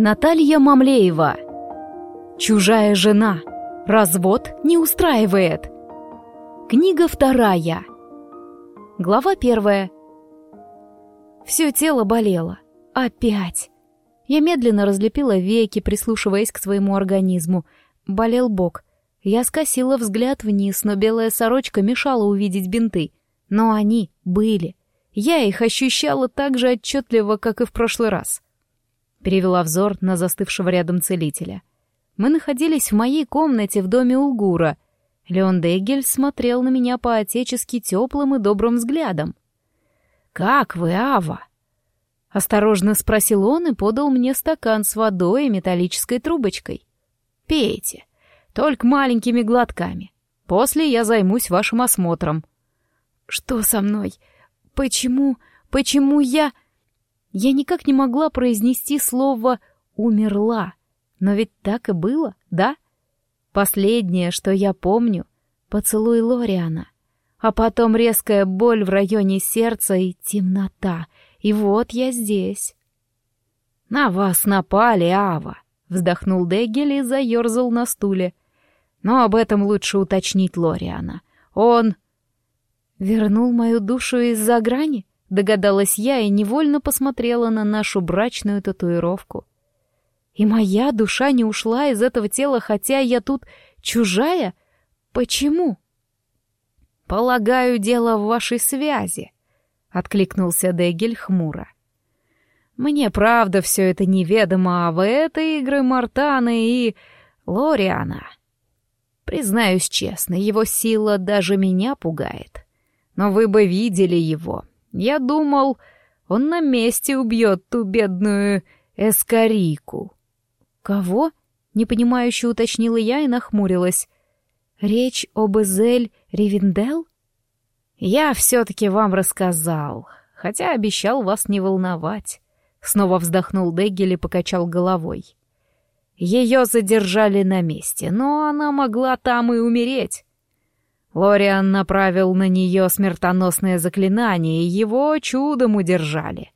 Наталья Мамлеева. Чужая жена. Развод не устраивает. Книга вторая. Глава первая. Все тело болело. Опять. Я медленно разлепила веки, прислушиваясь к своему организму. Болел бок. Я скосила взгляд вниз, но белая сорочка мешала увидеть бинты. Но они были. Я их ощущала так же отчетливо, как и в прошлый раз. Перевела взор на застывшего рядом целителя. Мы находились в моей комнате в доме Улгура. Леон Дегель смотрел на меня по-отечески теплым и добрым взглядом. «Как вы, Ава?» Осторожно спросил он и подал мне стакан с водой и металлической трубочкой. «Пейте, только маленькими глотками. После я займусь вашим осмотром». «Что со мной? Почему? Почему я...» Я никак не могла произнести слово «умерла». Но ведь так и было, да? Последнее, что я помню — поцелуй Лориана. А потом резкая боль в районе сердца и темнота. И вот я здесь. «На вас напали, Ава!» — вздохнул Дегель и заерзал на стуле. «Но об этом лучше уточнить Лориана. Он...» «Вернул мою душу из-за грани?» Догадалась я и невольно посмотрела на нашу брачную татуировку. И моя душа не ушла из этого тела, хотя я тут чужая? Почему? Полагаю, дело в вашей связи, откликнулся Дегель хмуро. Мне правда все это неведомо, а в этой игры Мартаны и Лориана. Признаюсь честно, его сила даже меня пугает. Но вы бы видели его, я думал, он на месте убьет ту бедную эскарику. Кого? Непонимающе уточнила я и нахмурилась. Речь об Эзель Ривендел? Я все-таки вам рассказал, хотя обещал вас не волновать. Снова вздохнул Деггель и покачал головой. Ее задержали на месте, но она могла там и умереть. Лориан направил на нее смертоносное заклинание, и его чудом удержали.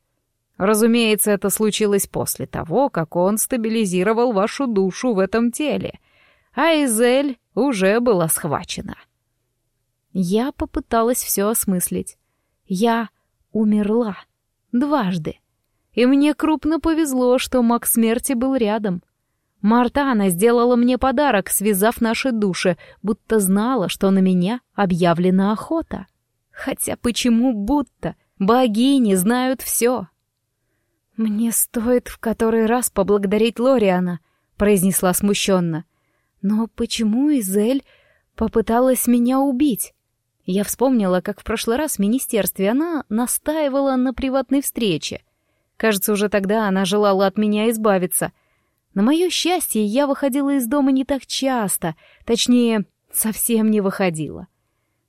Разумеется, это случилось после того, как он стабилизировал вашу душу в этом теле, а Изель уже была схвачена. Я попыталась все осмыслить. Я умерла. Дважды. И мне крупно повезло, что маг смерти был рядом. Мартана сделала мне подарок, связав наши души, будто знала, что на меня объявлена охота. Хотя почему будто? Богини знают все. «Мне стоит в который раз поблагодарить Лориана», — произнесла смущенно. «Но почему Изель попыталась меня убить?» Я вспомнила, как в прошлый раз в министерстве она настаивала на приватной встрече. Кажется, уже тогда она желала от меня избавиться — на мое счастье, я выходила из дома не так часто, точнее, совсем не выходила.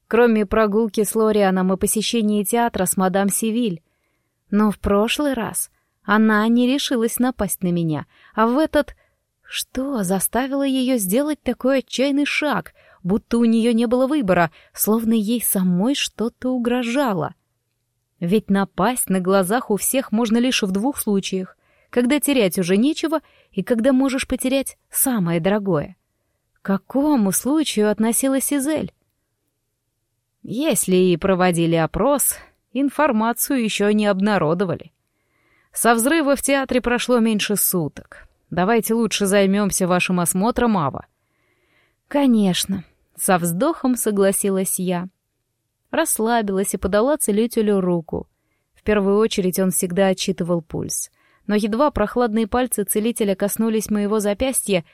Кроме прогулки с Лорианом и посещения театра с мадам Сивиль. Но в прошлый раз она не решилась напасть на меня, а в этот... Что заставило ее сделать такой отчаянный шаг, будто у нее не было выбора, словно ей самой что-то угрожало? Ведь напасть на глазах у всех можно лишь в двух случаях когда терять уже нечего и когда можешь потерять самое дорогое. К какому случаю относилась Изель? Если и проводили опрос, информацию еще не обнародовали. Со взрыва в театре прошло меньше суток. Давайте лучше займемся вашим осмотром, Ава. Конечно, со вздохом согласилась я. Расслабилась и подала целителю руку. В первую очередь он всегда отчитывал пульс — но едва прохладные пальцы целителя коснулись моего запястья,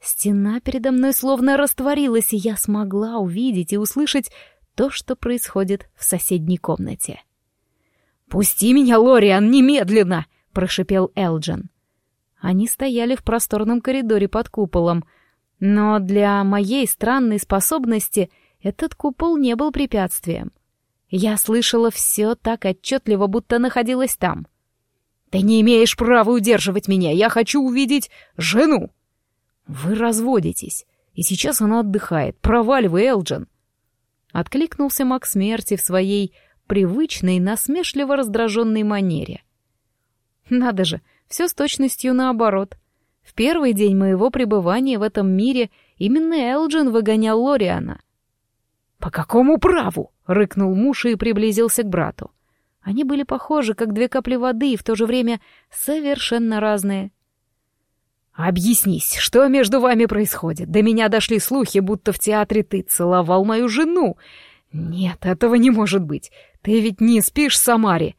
стена передо мной словно растворилась, и я смогла увидеть и услышать то, что происходит в соседней комнате. «Пусти меня, Лориан, немедленно!» — прошипел Элджин. Они стояли в просторном коридоре под куполом, но для моей странной способности этот купол не был препятствием. Я слышала все так отчетливо, будто находилась там. «Ты не имеешь права удерживать меня! Я хочу увидеть жену!» «Вы разводитесь, и сейчас она отдыхает. Проваливай, Элджин!» Откликнулся маг смерти в своей привычной, насмешливо раздраженной манере. «Надо же, все с точностью наоборот. В первый день моего пребывания в этом мире именно Элджин выгонял Лориана. «По какому праву?» — рыкнул муж и приблизился к брату. Они были похожи, как две капли воды, и в то же время совершенно разные. «Объяснись, что между вами происходит? До меня дошли слухи, будто в театре ты целовал мою жену. Нет, этого не может быть. Ты ведь не спишь Самари».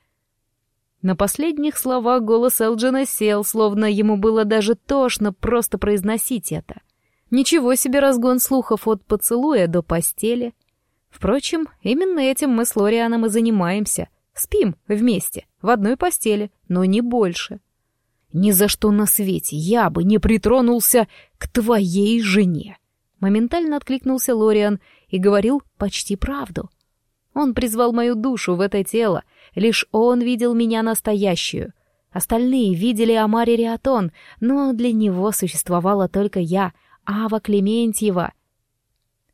На последних словах голос Элджина сел, словно ему было даже тошно просто произносить это. Ничего себе разгон слухов от поцелуя до постели. Впрочем, именно этим мы с Лорианом и занимаемся. Спим вместе, в одной постели, но не больше. Ни за что на свете я бы не притронулся к твоей жене. Моментально откликнулся Лориан и говорил почти правду. Он призвал мою душу в это тело, лишь он видел меня настоящую. Остальные видели Амари Риатон, но для него существовала только я, Ава Клементьева.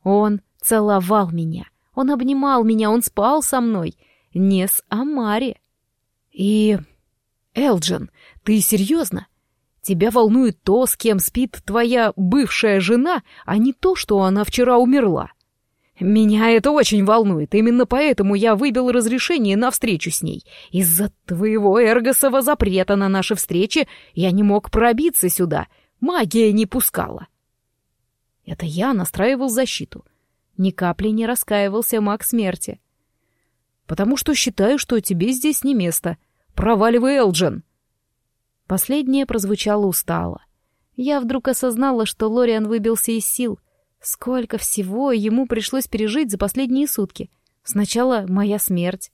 Он целовал меня, он обнимал меня, он спал со мной — не с Амари. И... Элджин, ты серьезно? Тебя волнует то, с кем спит твоя бывшая жена, а не то, что она вчера умерла. Меня это очень волнует, именно поэтому я выбил разрешение на встречу с ней. Из-за твоего эргосова запрета на наши встречи я не мог пробиться сюда, магия не пускала. Это я настраивал защиту. Ни капли не раскаивался маг смерти потому что считаю, что тебе здесь не место. Проваливай, Элджин!» Последнее прозвучало устало. Я вдруг осознала, что Лориан выбился из сил. Сколько всего ему пришлось пережить за последние сутки. Сначала моя смерть.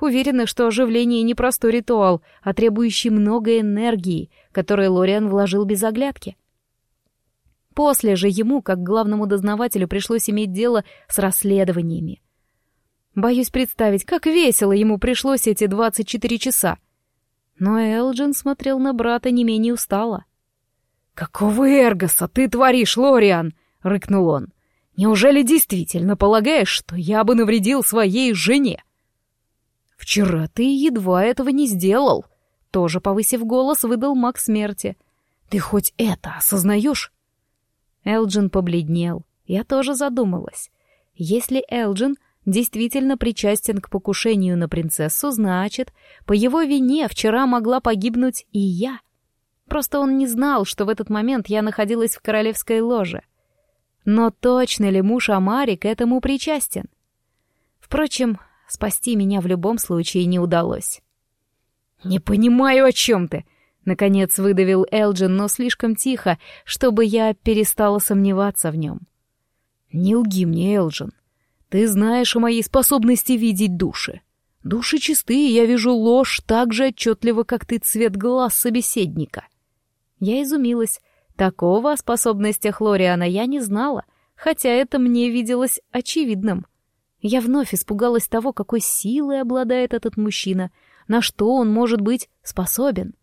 Уверена, что оживление не простой ритуал, а требующий много энергии, которую Лориан вложил без оглядки. После же ему, как главному дознавателю, пришлось иметь дело с расследованиями. Боюсь представить, как весело ему пришлось эти 24 часа. Но Элджин смотрел на брата не менее устало. «Какого эргоса ты творишь, Лориан?» — рыкнул он. «Неужели действительно полагаешь, что я бы навредил своей жене?» «Вчера ты едва этого не сделал», — тоже повысив голос, выдал маг смерти. «Ты хоть это осознаешь?» Элджин побледнел. Я тоже задумалась. Если Элджин действительно причастен к покушению на принцессу, значит, по его вине вчера могла погибнуть и я. Просто он не знал, что в этот момент я находилась в королевской ложе. Но точно ли муж Амари к этому причастен? Впрочем, спасти меня в любом случае не удалось. «Не понимаю, о чем ты!» — наконец выдавил Элджин, но слишком тихо, чтобы я перестала сомневаться в нем. «Не лги мне, Элджин. Ты знаешь о моей способности видеть души. Души чистые, я вижу ложь так же отчетливо, как ты цвет глаз собеседника. Я изумилась. Такого о способностях Лориана я не знала, хотя это мне виделось очевидным. Я вновь испугалась того, какой силой обладает этот мужчина, на что он может быть способен.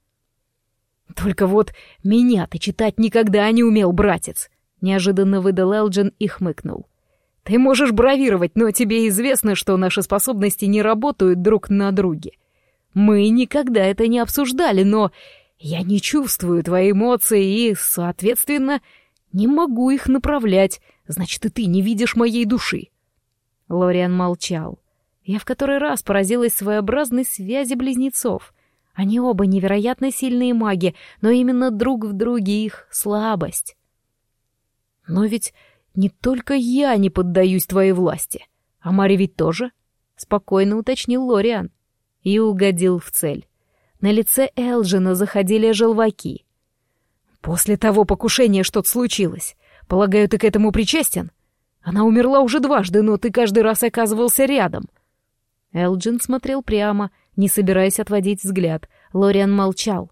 «Только вот меня ты читать никогда не умел, братец!» — неожиданно выдал Элджин и хмыкнул. Ты можешь бравировать, но тебе известно, что наши способности не работают друг на друге. Мы никогда это не обсуждали, но я не чувствую твои эмоции и, соответственно, не могу их направлять. Значит, и ты не видишь моей души. Лориан молчал. Я в который раз поразилась своеобразной связи близнецов. Они оба невероятно сильные маги, но именно друг в друге их слабость. Но ведь не только я не поддаюсь твоей власти. А Мари ведь тоже? Спокойно уточнил Лориан. И угодил в цель. На лице Элджина заходили желваки. После того покушения что-то случилось. Полагаю, ты к этому причастен? Она умерла уже дважды, но ты каждый раз оказывался рядом. Элджин смотрел прямо, не собираясь отводить взгляд. Лориан молчал.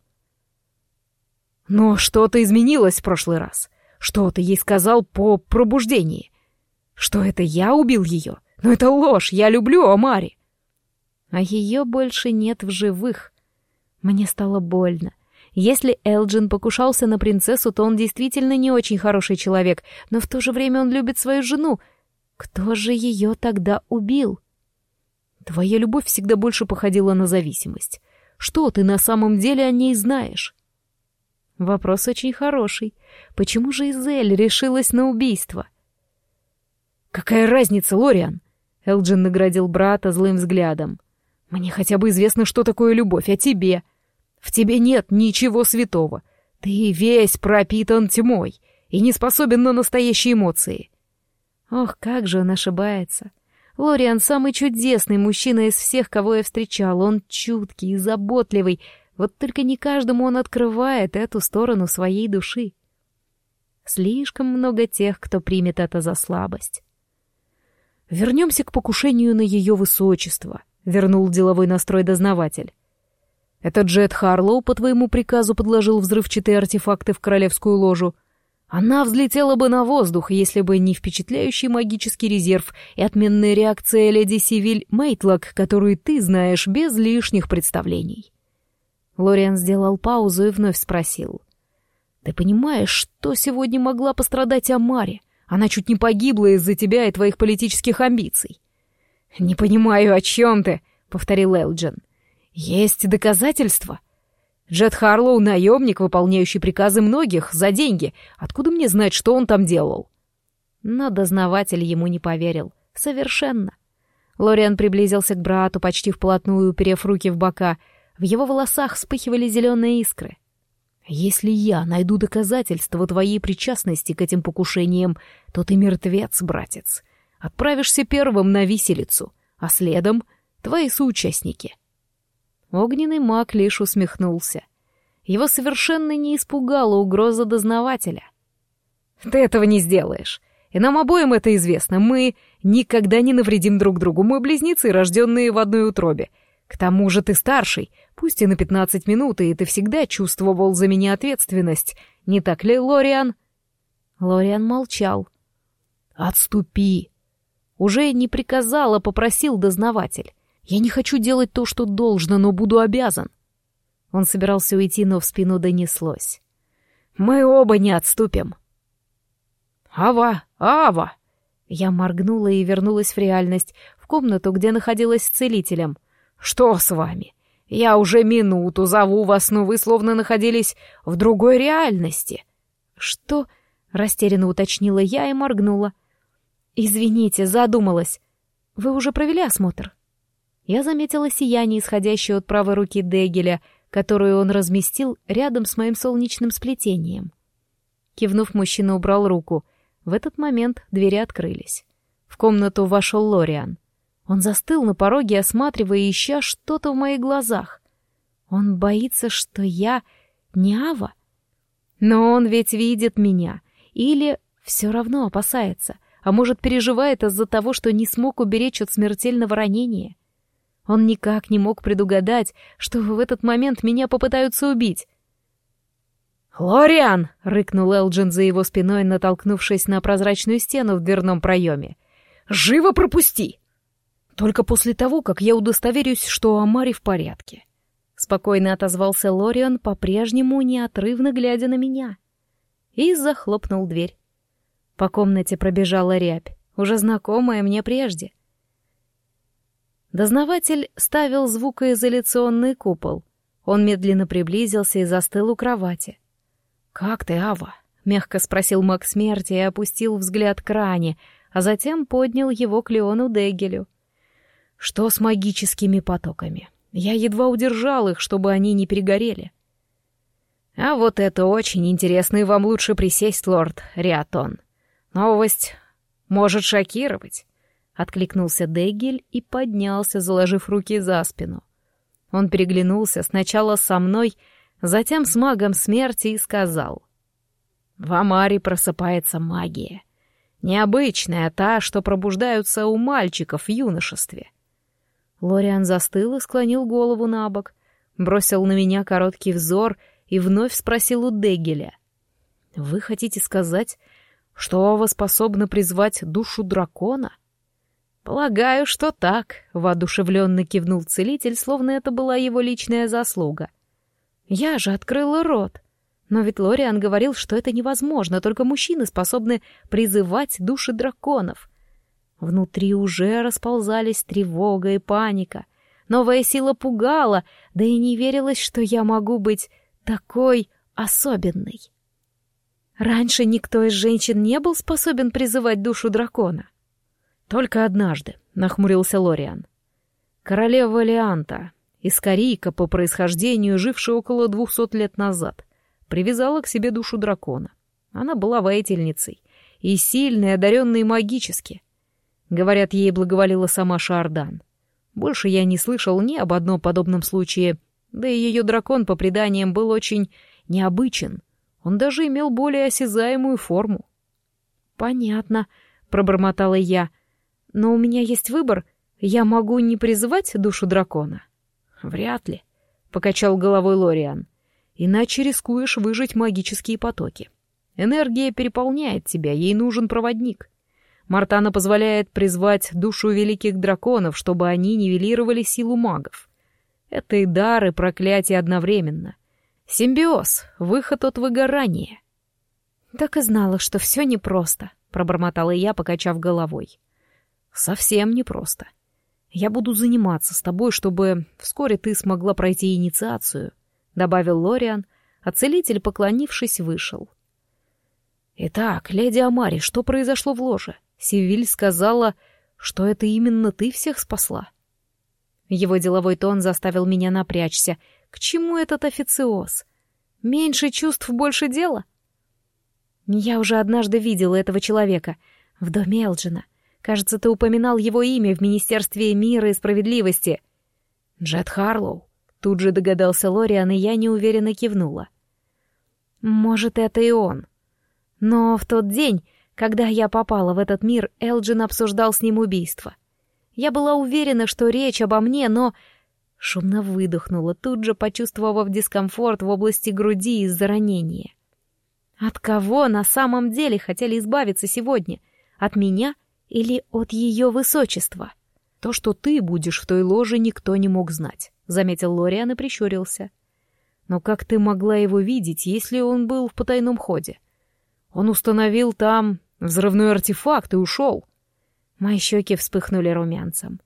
Но что-то изменилось в прошлый раз. Что ты ей сказал по пробуждении? Что это я убил ее? Но это ложь, я люблю Омари. А ее больше нет в живых. Мне стало больно. Если Элджин покушался на принцессу, то он действительно не очень хороший человек, но в то же время он любит свою жену. Кто же ее тогда убил? Твоя любовь всегда больше походила на зависимость. Что ты на самом деле о ней знаешь? Вопрос очень хороший. Почему же Изель решилась на убийство? «Какая разница, Лориан?» Элджин наградил брата злым взглядом. «Мне хотя бы известно, что такое любовь, а тебе? В тебе нет ничего святого. Ты весь пропитан тьмой и не способен на настоящие эмоции». Ох, как же он ошибается. Лориан самый чудесный мужчина из всех, кого я встречал. Он чуткий и заботливый, вот только не каждому он открывает эту сторону своей души. Слишком много тех, кто примет это за слабость. «Вернемся к покушению на ее высочество», — вернул деловой настрой дознаватель. «Этот Джет Харлоу по твоему приказу подложил взрывчатые артефакты в королевскую ложу. Она взлетела бы на воздух, если бы не впечатляющий магический резерв и отменная реакция леди Сивиль Мейтлок, которую ты знаешь без лишних представлений». Лориан сделал паузу и вновь спросил. «Ты понимаешь, что сегодня могла пострадать Амари? Она чуть не погибла из-за тебя и твоих политических амбиций». «Не понимаю, о чем ты», — повторил Элджин. «Есть доказательства?» Джет Харлоу — наемник, выполняющий приказы многих за деньги. Откуда мне знать, что он там делал?» Но дознаватель ему не поверил. Совершенно. Лориан приблизился к брату, почти вплотную уперев руки в бока — в его волосах вспыхивали зеленые искры. «Если я найду доказательства твоей причастности к этим покушениям, то ты мертвец, братец. Отправишься первым на виселицу, а следом — твои соучастники». Огненный маг лишь усмехнулся. Его совершенно не испугала угроза дознавателя. «Ты этого не сделаешь. И нам обоим это известно. Мы никогда не навредим друг другу. Мы близнецы, рожденные в одной утробе. К тому же ты старший, пусть и на пятнадцать минут, и ты всегда чувствовал за меня ответственность. Не так ли, Лориан?» Лориан молчал. «Отступи!» Уже не приказал, а попросил дознаватель. «Я не хочу делать то, что должно, но буду обязан». Он собирался уйти, но в спину донеслось. «Мы оба не отступим!» «Ава! Ава!» Я моргнула и вернулась в реальность, в комнату, где находилась с целителем — «Что с вами? Я уже минуту зову вас, но вы словно находились в другой реальности». «Что?» — растерянно уточнила я и моргнула. «Извините, задумалась. Вы уже провели осмотр?» Я заметила сияние, исходящее от правой руки Дегеля, которую он разместил рядом с моим солнечным сплетением. Кивнув, мужчина убрал руку. В этот момент двери открылись. В комнату вошел Лориан. Он застыл на пороге, осматривая, ища что-то в моих глазах. Он боится, что я не Ава? Но он ведь видит меня. Или все равно опасается, а может, переживает из-за того, что не смог уберечь от смертельного ранения. Он никак не мог предугадать, что в этот момент меня попытаются убить. «Лориан!» — рыкнул Элджин за его спиной, натолкнувшись на прозрачную стену в дверном проеме. «Живо пропусти!» Только после того, как я удостоверюсь, что Амари в порядке. Спокойно отозвался Лорион, по-прежнему неотрывно глядя на меня. И захлопнул дверь. По комнате пробежала рябь, уже знакомая мне прежде. Дознаватель ставил звукоизоляционный купол. Он медленно приблизился и застыл у кровати. «Как ты, Ава?» — мягко спросил маг смерти и опустил взгляд к ране, а затем поднял его к Леону Дегелю. Что с магическими потоками? Я едва удержал их, чтобы они не перегорели. А вот это очень интересно, и вам лучше присесть, лорд Риатон. Новость может шокировать. Откликнулся Дегель и поднялся, заложив руки за спину. Он переглянулся сначала со мной, затем с магом смерти и сказал. В Амаре просыпается магия. Необычная, та, что пробуждаются у мальчиков в юношестве. Лориан застыл и склонил голову на бок, бросил на меня короткий взор и вновь спросил у Дегеля. «Вы хотите сказать, что вы способны призвать душу дракона?» «Полагаю, что так», — воодушевленно кивнул целитель, словно это была его личная заслуга. Я же открыла рот. Но ведь Лориан говорил, что это невозможно, только мужчины способны призывать души драконов. Внутри уже расползались тревога и паника. Новая сила пугала, да и не верилось, что я могу быть такой особенный. Раньше никто из женщин не был способен призывать душу дракона. Только однажды, нахмурился Лориан. Королева Леанта, искорийка по происхождению, жившая около двухсот лет назад, привязала к себе душу дракона. Она была воительницей и сильной, одаренной магически. Говорят, ей благоволила сама Шардан. Больше я не слышал ни об одном подобном случае, да и ее дракон, по преданиям, был очень необычен. Он даже имел более осязаемую форму. «Понятно», — пробормотала я. «Но у меня есть выбор. Я могу не призывать душу дракона?» «Вряд ли», — покачал головой Лориан. «Иначе рискуешь выжить магические потоки. Энергия переполняет тебя, ей нужен проводник. Мартана позволяет призвать душу великих драконов, чтобы они нивелировали силу магов. Это и дар, и проклятие одновременно. Симбиоз, выход от выгорания. Так и знала, что все непросто, пробормотала я, покачав головой. Совсем непросто. Я буду заниматься с тобой, чтобы вскоре ты смогла пройти инициацию, добавил Лориан, а целитель, поклонившись, вышел. Итак, леди Амари, что произошло в ложе? Сивиль сказала, что это именно ты всех спасла. Его деловой тон заставил меня напрячься. К чему этот официоз? Меньше чувств, больше дела? Я уже однажды видела этого человека в доме Элджина. Кажется, ты упоминал его имя в Министерстве мира и справедливости. Джет Харлоу. Тут же догадался Лориан, и я неуверенно кивнула. Может, это и он. Но в тот день когда я попала в этот мир, Элджин обсуждал с ним убийство. Я была уверена, что речь обо мне, но... Шумно выдохнула, тут же почувствовав дискомфорт в области груди из-за ранения. От кого на самом деле хотели избавиться сегодня? От меня или от ее высочества? То, что ты будешь в той ложе, никто не мог знать, — заметил Лориан и прищурился. Но как ты могла его видеть, если он был в потайном ходе? Он установил там Взрывной артефакт и ушел. Мои щеки вспыхнули румянцем.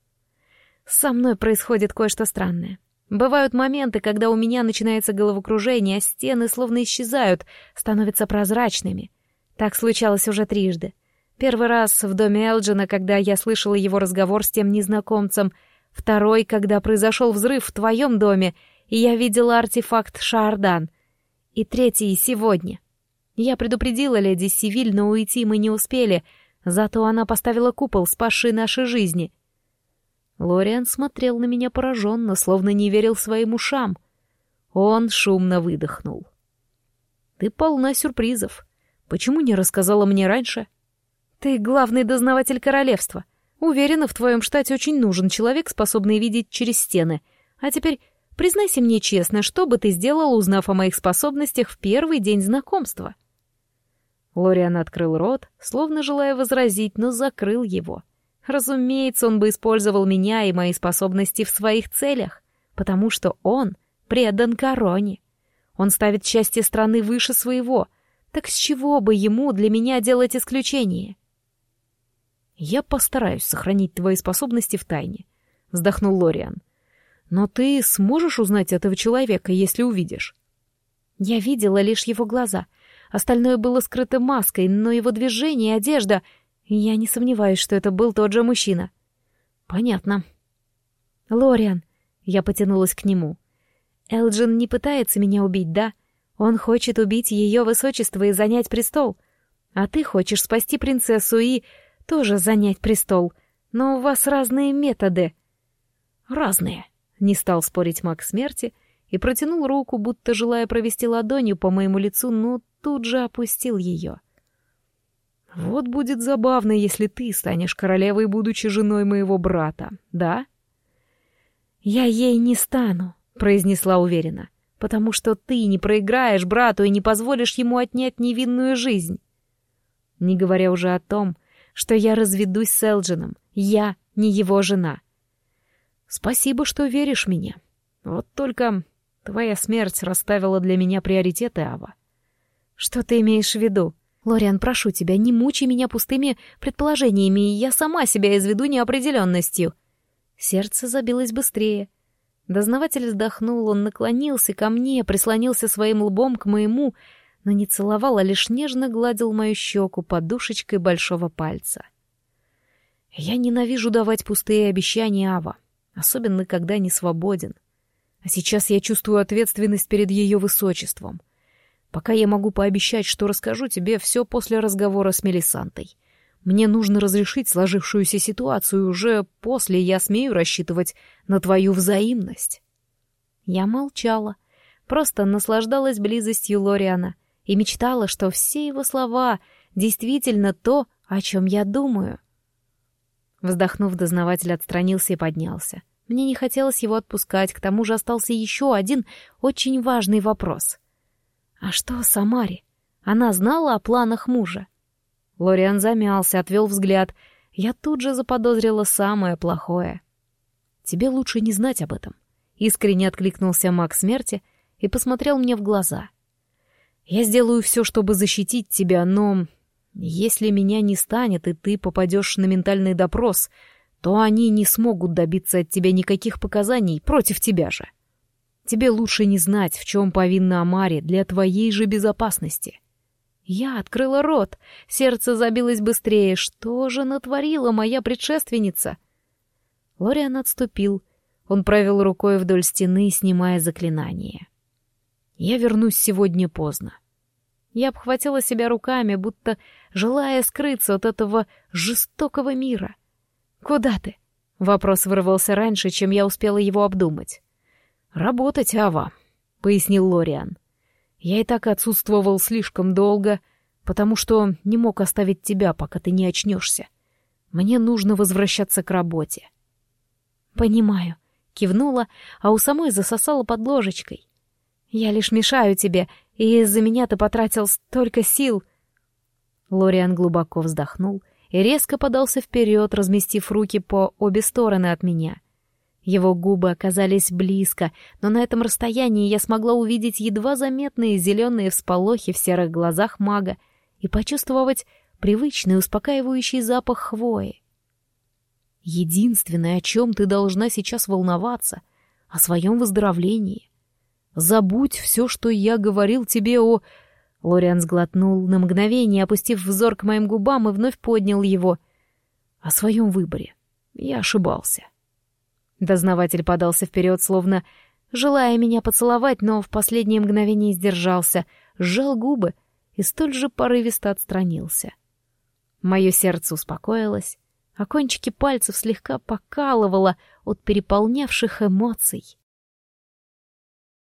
Со мной происходит кое-что странное. Бывают моменты, когда у меня начинается головокружение, а стены словно исчезают, становятся прозрачными. Так случалось уже трижды. Первый раз в доме Элджина, когда я слышала его разговор с тем незнакомцем. Второй, когда произошел взрыв в твоем доме, и я видела артефакт Шардан. И третий сегодня. Я предупредила леди Сивиль, но уйти мы не успели, зато она поставила купол, спасший наши жизни. Лориан смотрел на меня пораженно, словно не верил своим ушам. Он шумно выдохнул. «Ты полна сюрпризов. Почему не рассказала мне раньше?» «Ты главный дознаватель королевства. Уверена, в твоем штате очень нужен человек, способный видеть через стены. А теперь признайся мне честно, что бы ты сделал, узнав о моих способностях в первый день знакомства?» Лориан открыл рот, словно желая возразить, но закрыл его. Разумеется, он бы использовал меня и мои способности в своих целях, потому что он предан короне. Он ставит счастье страны выше своего. Так с чего бы ему для меня делать исключение? «Я постараюсь сохранить твои способности в тайне», — вздохнул Лориан. «Но ты сможешь узнать этого человека, если увидишь?» Я видела лишь его глаза, Остальное было скрыто маской, но его движение и одежда... Я не сомневаюсь, что это был тот же мужчина. Понятно. Лориан, я потянулась к нему. Элджин не пытается меня убить, да? Он хочет убить ее высочество и занять престол. А ты хочешь спасти принцессу и тоже занять престол. Но у вас разные методы. Разные, не стал спорить маг смерти и протянул руку, будто желая провести ладонью по моему лицу, но тут же опустил ее. «Вот будет забавно, если ты станешь королевой, будучи женой моего брата, да?» «Я ей не стану», — произнесла уверенно, «потому что ты не проиграешь брату и не позволишь ему отнять невинную жизнь. Не говоря уже о том, что я разведусь с Элджином, я не его жена». «Спасибо, что веришь мне. Вот только твоя смерть расставила для меня приоритеты, Ава. «Что ты имеешь в виду? Лориан, прошу тебя, не мучай меня пустыми предположениями, и я сама себя изведу неопределенностью». Сердце забилось быстрее. Дознаватель вздохнул, он наклонился ко мне, прислонился своим лбом к моему, но не целовал, а лишь нежно гладил мою щеку подушечкой большого пальца. Я ненавижу давать пустые обещания Ава, особенно когда не свободен. А сейчас я чувствую ответственность перед ее высочеством. Пока я могу пообещать, что расскажу тебе все после разговора с Мелисантой. Мне нужно разрешить сложившуюся ситуацию, уже после я смею рассчитывать на твою взаимность. Я молчала, просто наслаждалась близостью Лориана и мечтала, что все его слова действительно то, о чем я думаю. Вздохнув, дознаватель отстранился и поднялся. Мне не хотелось его отпускать, к тому же остался еще один очень важный вопрос. А что с Амари? Она знала о планах мужа? Лориан замялся, отвел взгляд. Я тут же заподозрила самое плохое. «Тебе лучше не знать об этом», — искренне откликнулся маг смерти и посмотрел мне в глаза. «Я сделаю все, чтобы защитить тебя, но если меня не станет, и ты попадешь на ментальный допрос, то они не смогут добиться от тебя никаких показаний против тебя же. Тебе лучше не знать, в чем повинна Амари для твоей же безопасности». Я открыла рот, сердце забилось быстрее. Что же натворила моя предшественница? Лориан отступил. Он провел рукой вдоль стены, снимая заклинание. Я вернусь сегодня поздно. Я обхватила себя руками, будто желая скрыться от этого жестокого мира. «Куда ты?» — вопрос вырвался раньше, чем я успела его обдумать. «Работать, Ава», — пояснил Лориан. Я и так отсутствовал слишком долго, потому что не мог оставить тебя, пока ты не очнешься. Мне нужно возвращаться к работе. Понимаю, кивнула, а у самой засосала под ложечкой. Я лишь мешаю тебе, и из-за меня ты потратил столько сил. Лориан глубоко вздохнул и резко подался вперед, разместив руки по обе стороны от меня — его губы оказались близко, но на этом расстоянии я смогла увидеть едва заметные зеленые всполохи в серых глазах мага и почувствовать привычный успокаивающий запах хвои. Единственное, о чем ты должна сейчас волноваться, о своем выздоровлении. Забудь все, что я говорил тебе о... Лориан сглотнул на мгновение, опустив взор к моим губам и вновь поднял его. О своем выборе. Я ошибался. — Дознаватель подался вперед, словно желая меня поцеловать, но в последнее мгновение сдержался, сжал губы и столь же порывисто отстранился. Мое сердце успокоилось, а кончики пальцев слегка покалывало от переполнявших эмоций.